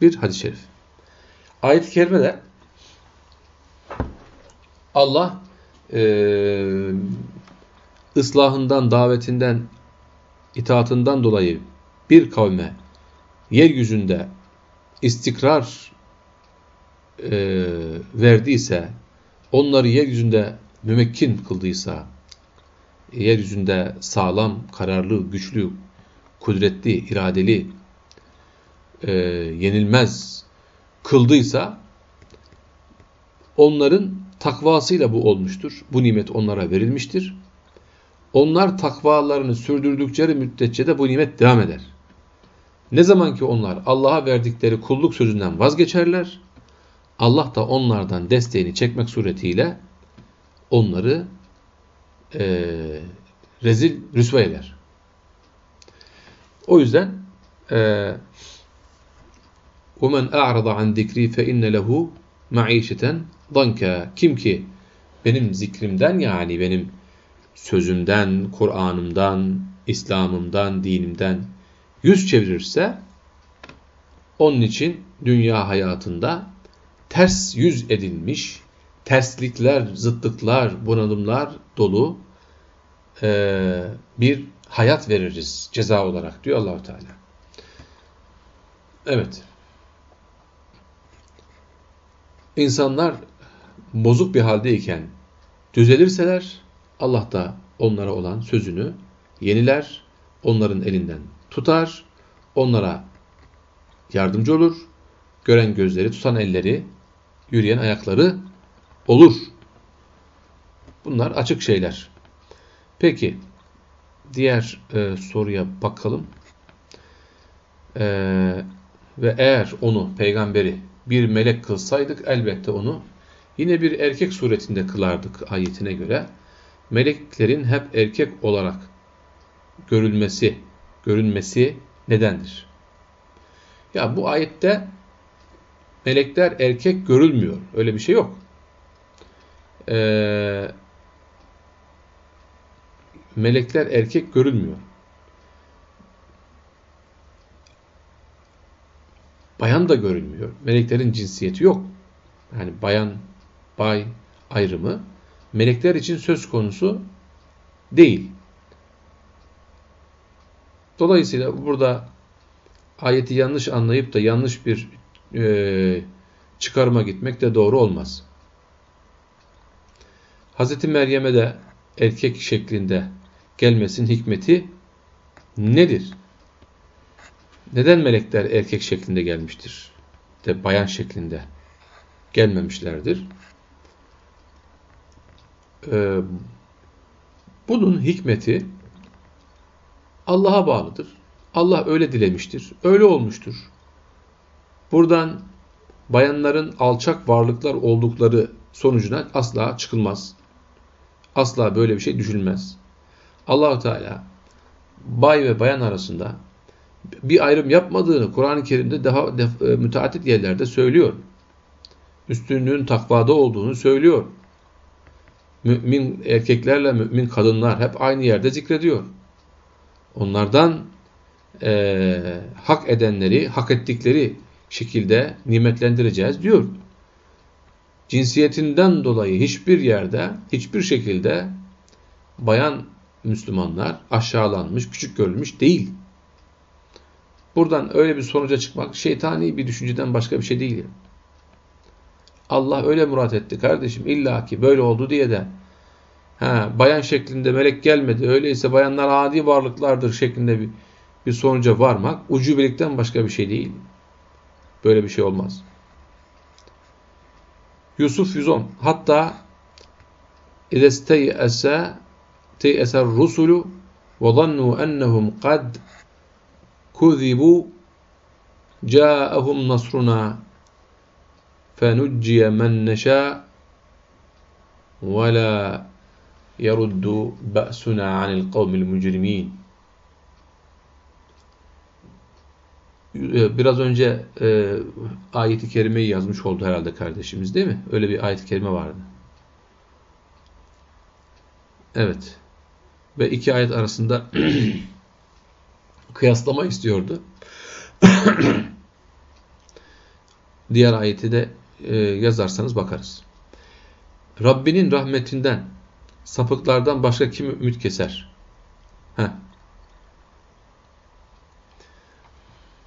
Bir hadis-i şerif. Ayet-i kerimede Allah e, ıslahından, davetinden, itaatından dolayı bir kavme yeryüzünde istikrar e, verdiyse, onları yeryüzünde mümekkin kıldıysa, yeryüzünde sağlam, kararlı, güçlü, kudretli, iradeli, e, yenilmez kıldıysa, onların takvasıyla bu olmuştur. Bu nimet onlara verilmiştir. Onlar takvalarını sürdürdükleri müddetçe de bu nimet devam eder. Ne zaman ki onlar Allah'a verdikleri kulluk sözünden vazgeçerler, Allah da onlardan desteğini çekmek suretiyle onları e, rezil rüsva eder. O yüzden وَمَنْ أَعْرَضَ عَنْ ذِكْرِي فَاِنَّ لَهُ مَعِيشَةً ضَنْكَ Kim ki benim zikrimden yani benim sözümden, Kur'an'ımdan, İslam'ımdan, dinimden yüz çevirirse onun için dünya hayatında ters yüz edilmiş, terslikler, zıtlıklar, bunalımlar dolu e, bir hayat veririz ceza olarak diyor Allahu Teala. Evet. İnsanlar bozuk bir haldeyken düzelirseler Allah da onlara olan sözünü yeniler, onların elinden tutar, onlara yardımcı olur, gören gözleri, tutan elleri, yürüyen ayakları olur Bunlar açık şeyler. Peki, diğer e, soruya bakalım. E, ve eğer onu, peygamberi bir melek kılsaydık elbette onu yine bir erkek suretinde kılardık ayetine göre. Meleklerin hep erkek olarak görülmesi, görünmesi nedendir? Ya bu ayette melekler erkek görülmüyor. Öyle bir şey yok. Ee, melekler erkek görülmüyor. Bayan da görülmüyor. Meleklerin cinsiyeti yok. Yani bayan, bay ayrımı melekler için söz konusu değil. Dolayısıyla burada ayeti yanlış anlayıp da yanlış bir e, çıkarıma gitmek de doğru olmaz. Hz. Meryem'e de erkek şeklinde gelmesinin hikmeti nedir? Neden melekler erkek şeklinde gelmiştir? De bayan şeklinde gelmemişlerdir. Ee, bunun hikmeti Allah'a bağlıdır. Allah öyle dilemiştir. Öyle olmuştur. Buradan bayanların alçak varlıklar oldukları sonucuna asla çıkılmaz. Asla böyle bir şey düşünülmez. Allahu Teala bay ve bayan arasında bir ayrım yapmadığını Kur'an-ı Kerim'de daha e, müteaddit yerlerde söylüyor. Üstünlüğün takvada olduğunu söylüyor. Mümin erkeklerle mümin kadınlar hep aynı yerde zikrediyor. Onlardan e, hak edenleri hak ettikleri şekilde nimetlendireceğiz diyor. Cinsiyetinden dolayı hiçbir yerde, hiçbir şekilde bayan Müslümanlar aşağılanmış, küçük görülmüş değil. Buradan öyle bir sonuca çıkmak şeytani bir düşünceden başka bir şey değil. Allah öyle murat etti kardeşim. İlla ki böyle oldu diye de. Ha, bayan şeklinde melek gelmedi. Öyleyse bayanlar adi varlıklardır şeklinde bir, bir sonuca varmak ucu birlikten başka bir şey değil. Böyle bir şey olmaz. Yusuf 110. Hatta İdesteyese teyeser rusulu ve zannu ennehum kad kuzibu caahum nasruna فَنُجِّيَ مَنْ نَشَاءُ وَلَا يَرُدُّ بَأْسُنَا عَنِ الْقَوْمِ الْمُجْرِمِينَ Biraz önce e, ayeti kerimeyi yazmış oldu herhalde kardeşimiz değil mi? Öyle bir ayet-i kerime vardı. Evet. Ve iki ayet arasında kıyaslama istiyordu. Diğer ayeti de e, yazarsanız bakarız. Rabbinin rahmetinden, sapıklardan başka kim ümit keser? Heh.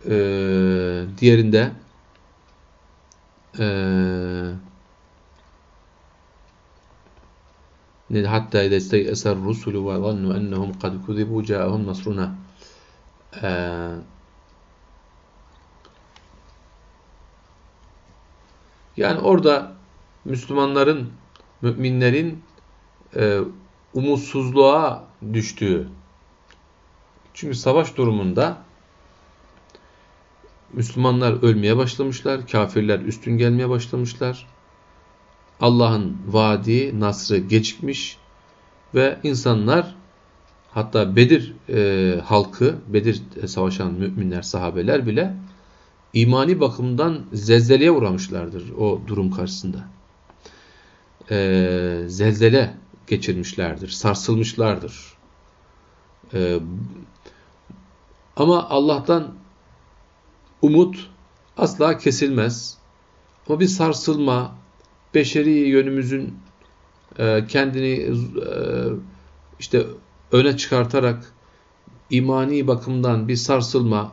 Ee, diğerinde e, hatta idestey eser rusulu ve zannu ennehum kad kuzibu ca'ahum nasruna ee, yani orada Müslümanların, müminlerin e, umutsuzluğa düştüğü çünkü savaş durumunda Müslümanlar ölmeye başlamışlar, kafirler üstün gelmeye başlamışlar. Allah'ın vaadi, nasrı gecikmiş ve insanlar hatta Bedir e, halkı, Bedir savaşan müminler, sahabeler bile imani bakımdan zelzeleye uğramışlardır o durum karşısında. E, zelzele geçirmişlerdir, sarsılmışlardır. E, ama Allah'tan umut asla kesilmez. Ama bir sarsılma, beşeri yönümüzün e, kendini e, işte öne çıkartarak imani bakımdan bir sarsılma,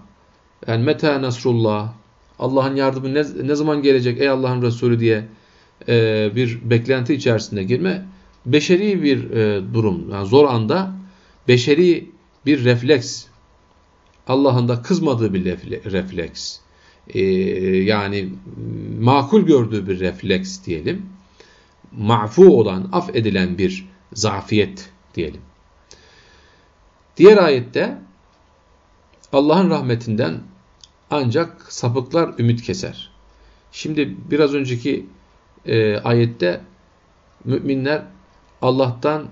yani meta nasrullah, Allah'ın yardımı ne, ne zaman gelecek ey Allah'ın Resulü diye e, bir beklenti içerisinde girme, beşeri bir e, durum. Yani zor anda beşeri bir refleks, Allah'ın da kızmadığı bir refleks. Ee, yani makul gördüğü bir refleks diyelim. Ma'fu olan, af edilen bir Zafiyet diyelim. Diğer ayette Allah'ın rahmetinden ancak sapıklar ümit keser. Şimdi biraz önceki e, ayette müminler Allah'tan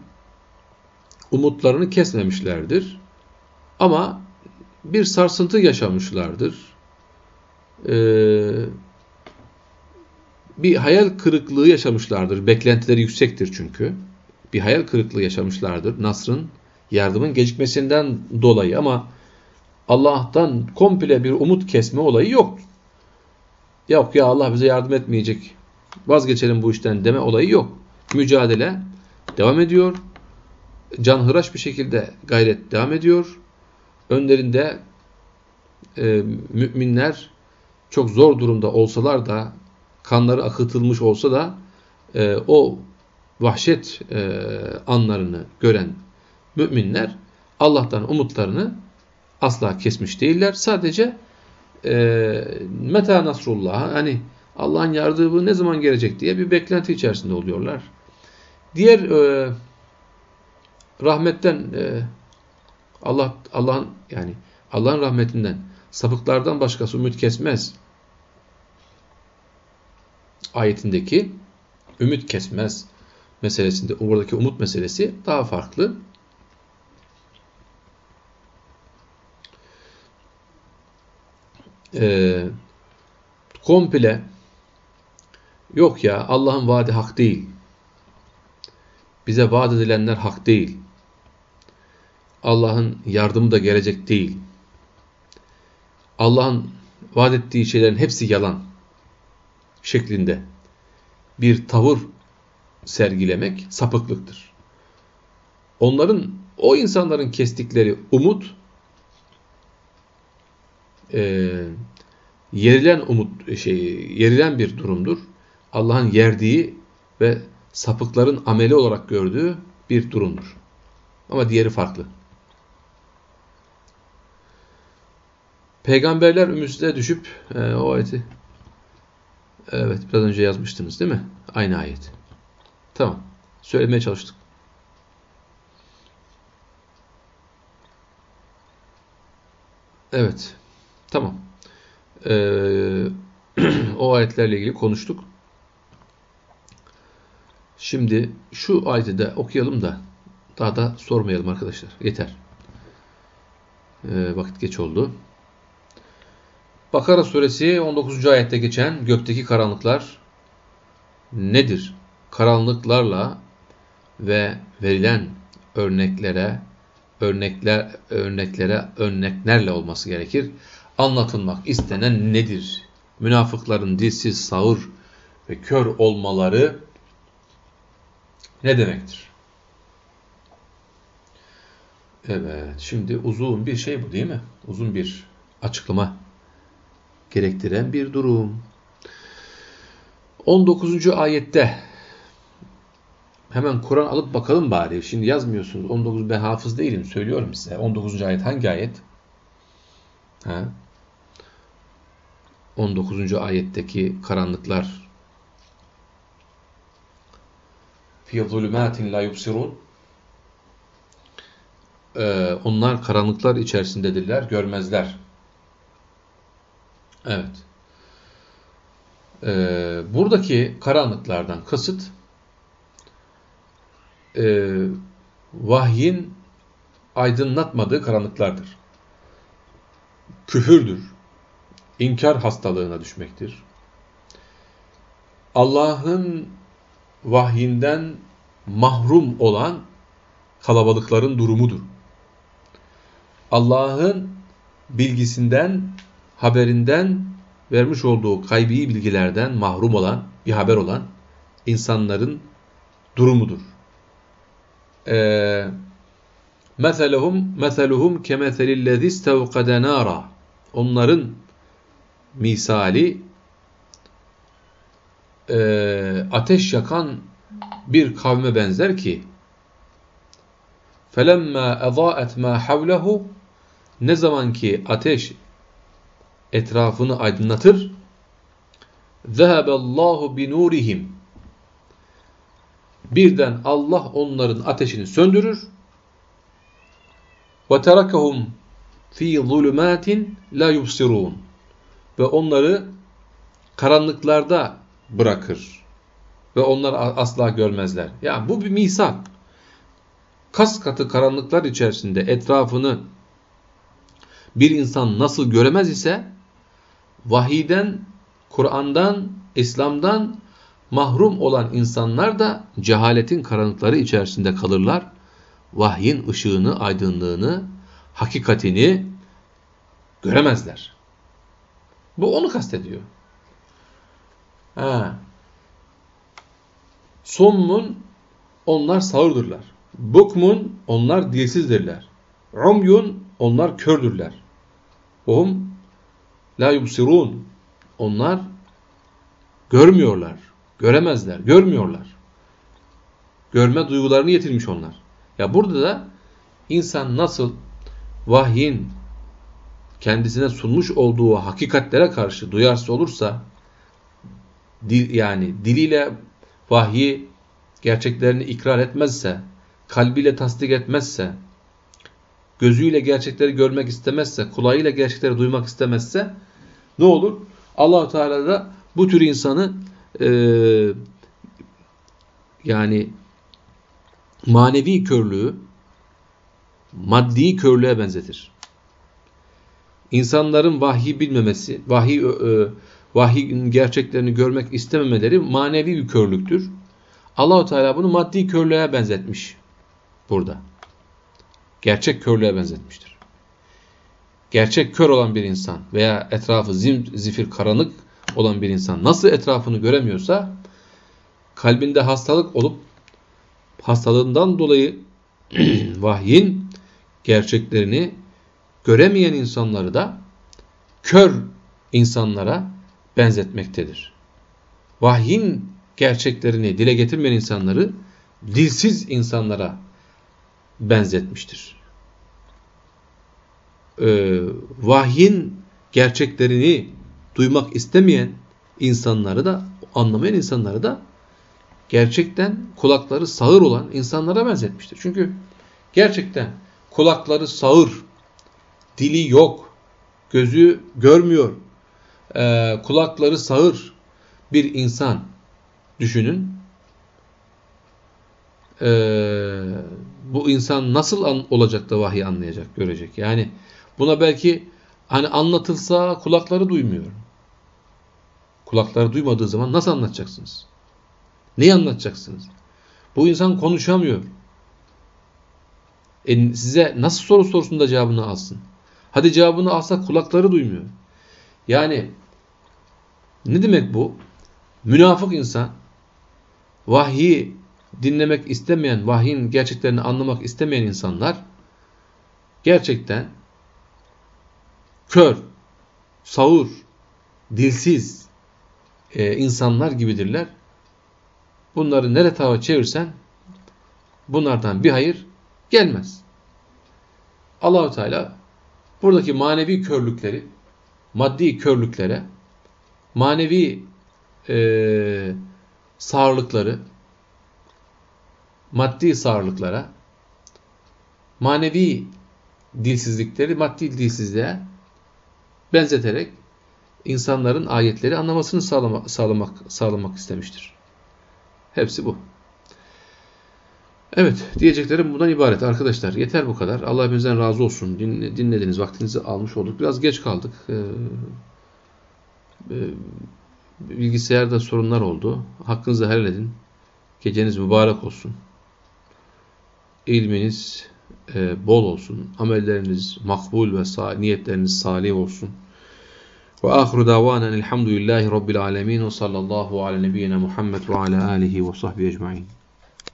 umutlarını kesmemişlerdir. Ama bir sarsıntı yaşamışlardır. Ee, bir hayal kırıklığı yaşamışlardır. Beklentileri yüksektir çünkü. Bir hayal kırıklığı yaşamışlardır. Nasr'ın yardımın gecikmesinden dolayı ama Allah'tan komple bir umut kesme olayı yok. Yok ya Allah bize yardım etmeyecek. Vazgeçelim bu işten deme olayı yok. Mücadele devam ediyor. Canhıraş bir şekilde gayret devam ediyor. Önlerinde e, müminler çok zor durumda olsalar da kanları akıtılmış olsa da e, o vahşet e, anlarını gören müminler Allah'tan umutlarını asla kesmiş değiller. Sadece e, meta nasrullah hani Allah'ın yardımı ne zaman gelecek diye bir beklenti içerisinde oluyorlar. Diğer e, rahmetten e, Allah Allah'ın yani Allah'ın rahmetinden sapıklardan başkası ümit kesmez. Ayetindeki ümit kesmez meselesinde oradaki umut meselesi daha farklı. Ee, komple yok ya Allah'ın vaadi hak değil. Bize vaat edilenler hak değil. Allah'ın yardımı da gelecek değil. Allah'ın vaat ettiği şeylerin hepsi yalan şeklinde bir tavır sergilemek sapıklıktır. Onların, o insanların kestikleri umut e, yerilen umut şey yerilen bir durumdur. Allah'ın yerdiği ve sapıkların ameli olarak gördüğü bir durumdur. Ama diğeri farklı. Peygamberler ümüsüne düşüp e, o ayeti evet biraz önce yazmıştınız değil mi? Aynı ayet. Tamam. Söylemeye çalıştık. Evet. Tamam. Ee, o ayetlerle ilgili konuştuk. Şimdi şu ayeti de okuyalım da daha da sormayalım arkadaşlar. Yeter. Ee, vakit geç oldu. Bakara suresi 19. ayette geçen gökteki karanlıklar nedir? Karanlıklarla ve verilen örneklere örnekler örneklere örneklerle olması gerekir. Anlatılmak istenen nedir? Münafıkların dilsiz, sağır ve kör olmaları ne demektir? Evet, şimdi uzun bir şey bu değil mi? Uzun bir açıklama gerektiren bir durum. 19. ayette hemen Kur'an alıp bakalım bari. Şimdi yazmıyorsunuz. 19 ben hafız değilim. Söylüyorum size. 19. ayet hangi ayet? Ha? 19. ayetteki karanlıklar fi zulümatin la yubsirun ee, onlar karanlıklar içerisindedirler, görmezler. Evet. Ee, buradaki karanlıklardan kasıt e, vahyin aydınlatmadığı karanlıklardır. Küfürdür. İnkar hastalığına düşmektir. Allah'ın vahyinden mahrum olan kalabalıkların durumudur. Allah'ın bilgisinden haberinden vermiş olduğu kaybi bilgilerden mahrum olan, bir haber olan insanların durumudur. Meseluhum meseluhum kemeselillezî istevkade nâra. Onların misali e, ateş yakan bir kavme benzer ki فَلَمَّا اَضَاءَتْ مَا حَوْلَهُ Ne zaman ki ateş etrafını aydınlatır. ذَهَبَ اللّٰهُ بِنُورِهِمْ birden Allah onların ateşini söndürür. Ve terakahum fi zulumatin la yubsirun. ve onları karanlıklarda bırakır. Ve onlar asla görmezler. Yani bu bir misal. Kas katı karanlıklar içerisinde etrafını bir insan nasıl göremez ise vahiden, Kur'an'dan, İslam'dan mahrum olan insanlar da cehaletin karanlıkları içerisinde kalırlar. Vahyin ışığını, aydınlığını, hakikatini göremezler. Bu onu kastediyor. Ha. Sommun onlar sağırdırlar. Bukmun onlar dilsizdirler. Umyun onlar kördürler. Ohum la yubsirun onlar görmüyorlar. Göremezler, görmüyorlar. Görme duygularını yetirmiş onlar. Ya burada da insan nasıl vahyin kendisine sunmuş olduğu hakikatlere karşı duyarsız olursa dil yani diliyle vahyi gerçeklerini ikrar etmezse, kalbiyle tasdik etmezse, gözüyle gerçekleri görmek istemezse, kulağıyla gerçekleri duymak istemezse ne olur? Allahu Teala da bu tür insanı e, yani manevi körlüğü maddi körlüğe benzetir. İnsanların vahyi bilmemesi, vahiy, e, vahyin gerçeklerini görmek istememeleri manevi bir körlüktür. Allahu Teala bunu maddi körlüğe benzetmiş burada. Gerçek körlüğe benzetmiştir. Gerçek kör olan bir insan veya etrafı zim, zifir karanlık olan bir insan nasıl etrafını göremiyorsa kalbinde hastalık olup hastalığından dolayı vahyin gerçeklerini göremeyen insanları da kör insanlara benzetmektedir. Vahyin gerçeklerini dile getirmeyen insanları dilsiz insanlara benzetmiştir. Ee, vahyin gerçeklerini duymak istemeyen insanları da, anlamayan insanları da gerçekten kulakları sağır olan insanlara benzetmiştir. Çünkü gerçekten kulakları sağır, dili yok, gözü görmüyor, e, kulakları sağır bir insan düşünün. E, bu insan nasıl an, olacak da vahiy anlayacak, görecek? Yani buna belki hani anlatılsa kulakları duymuyor. Kulakları duymadığı zaman nasıl anlatacaksınız? Neyi anlatacaksınız? Bu insan konuşamıyor. E size nasıl soru sorusunda cevabını alsın? Hadi cevabını alsa kulakları duymuyor. Yani ne demek bu? Münafık insan vahyi dinlemek istemeyen, vahyin gerçeklerini anlamak istemeyen insanlar gerçekten kör, sağır, dilsiz e, insanlar gibidirler. Bunları nere tava çevirsen bunlardan bir hayır gelmez. Allahu Teala buradaki manevi körlükleri maddi körlüklere manevi e, sağırlıkları maddi sağırlıklara manevi dilsizlikleri maddi dilsizliğe benzeterek insanların ayetleri anlamasını sağlama, sağlamak, sağlamak istemiştir. Hepsi bu. Evet, diyeceklerim bundan ibaret arkadaşlar. Yeter bu kadar. Allah hepinizden razı olsun. Din, dinlediniz, vaktinizi almış olduk. Biraz geç kaldık. Ee, e, bilgisayarda sorunlar oldu. Hakkınızı helal edin. Geceniz mübarek olsun. İlminiz e, bol olsun. Amelleriniz makbul ve niyetleriniz salih olsun. Ve ahiru davanen elhamdülillahi rabbil alemin ve sallallahu ala nebiyyina Muhammed ve ala alihi ve sahbihi ecmain.